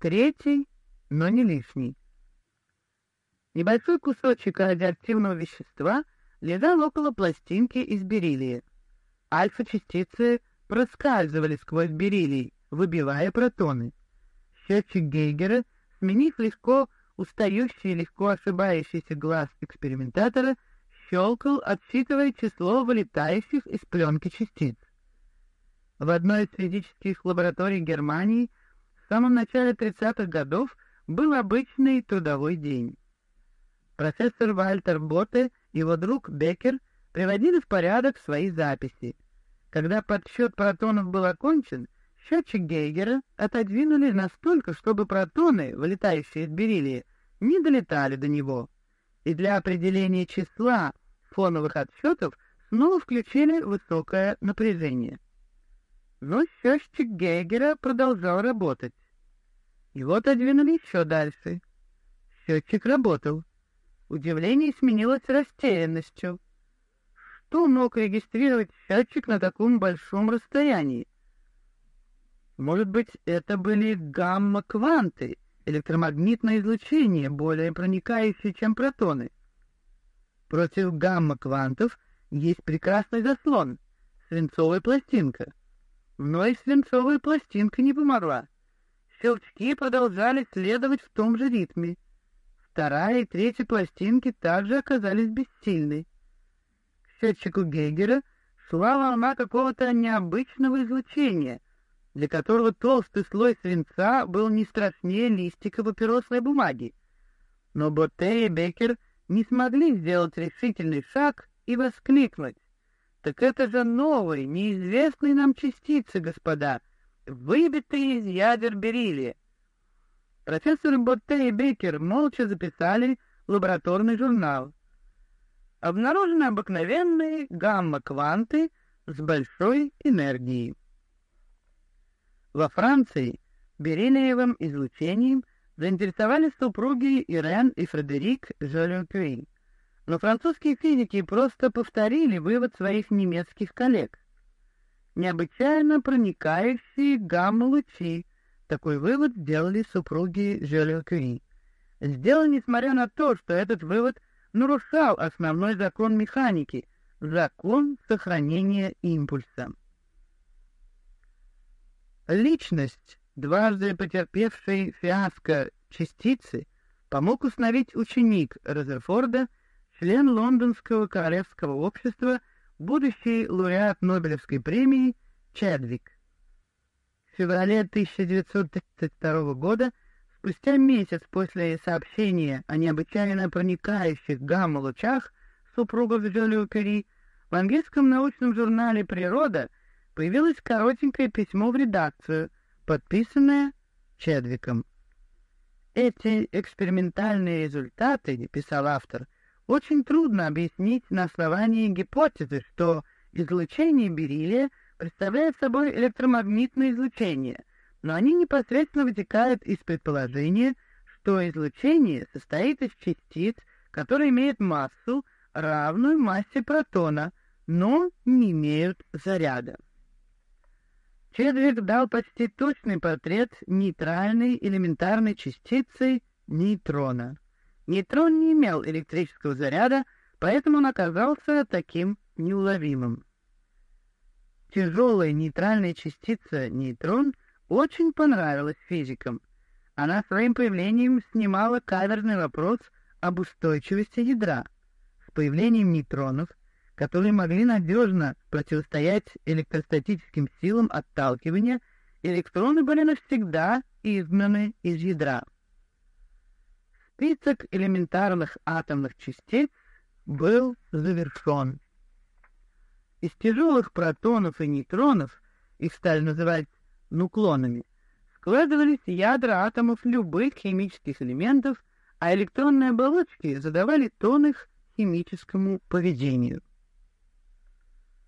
третий, но не лишний. Небольшой кусочек радиоактивного вещества лежал около пластинки из бериллия. Альфа-частицы проскальзывали сквозь бериллий, выбивая протоны. Счетчик Гейгера, сменив легко устающий и легко ошибающийся глаз экспериментатора, щелкал, отсчитывая число вылетающих из пленки частиц. В одной из физических лабораторий Германии в самом начале 30-х годов был обычный трудовой день. Профессор Вальтер Ботте и его друг Беккер приводили в порядок свои записи. Когда подсчет протонов был окончен, счетчик Гейгера отодвинули настолько, чтобы протоны, вылетающие из бериллия, не долетали до него. И для определения числа фоновых отсчетов снова включили высокое напряжение. Но счетчик Гейгера продолжал работать. Его отодвинули еще дальше. Счетчик работал. Удивление сменилось растерянностью. Что мог регистрировать счетчик на таком большом расстоянии? Может быть, это были гамма-кванты, электромагнитное излучение, более проникающее, чем протоны. Против гамма-квантов есть прекрасный заслон — свинцовая пластинка. Но и свинцовая пластинка не помогла. Щелчки продолжали следовать в том же ритме — Вторая и третья пластинки также оказались бессильны. К счетчику Гейгера шла волна какого-то необычного излучения, для которого толстый слой свинца был не страшнее листика папиросной бумаги. Но Ботте и Беккер не смогли сделать решительный шаг и воскликнуть. «Так это же новые, неизвестные нам частицы, господа, выбитые из ядер бериллия. Профессор Ботте и Бейкер молча записали лабораторный журнал. Обнаружены обыкновенные гамма-кванты с большой энергией. Во Франции бериллиевым излучением заинтересовались супруги Ирен и Фредерик Жолио-Кюри, но французские физики просто повторили вывод своих немецких коллег. Необычайно проникающие гамма-лучи такой вывод сделали супруги Жолио-Кюри. Сделал, несмотря на то, что этот вывод нарушал основной закон механики — закон сохранения импульса. Личность, дважды потерпевшей фиаско частицы, помог установить ученик Розерфорда, член Лондонского королевского общества, будущий лауреат Нобелевской премии Чедвик феврале 1932 года, спустя месяц после сообщения о необычайно проникающих гамма-лучах супругов Жолио-Пери, в английском научном журнале «Природа» появилось коротенькое письмо в редакцию, подписанное Чедвиком. Эти экспериментальные результаты, писал автор, очень трудно объяснить на основании гипотезы, что излучение бериллия представляют собой электромагнитное излучение, но они непосредственно вытекают из предположения, что излучение состоит из частиц, которые имеют массу, равную массе протона, но не имеют заряда. Чедвик дал почти точный портрет нейтральной элементарной частицы нейтрона. Нейтрон не имел электрического заряда, поэтому он оказался таким неуловимым тяжелая нейтральная частица нейтрон очень понравилась физикам. Она своим появлением снимала каверзный вопрос об устойчивости ядра. С появлением нейтронов, которые могли надежно противостоять электростатическим силам отталкивания, электроны были навсегда изгнаны из ядра. Список элементарных атомных частиц был завершен. Из тяжелых протонов и нейтронов, их стали называть нуклонами, складывались ядра атомов любых химических элементов, а электронные оболочки задавали тон их химическому поведению.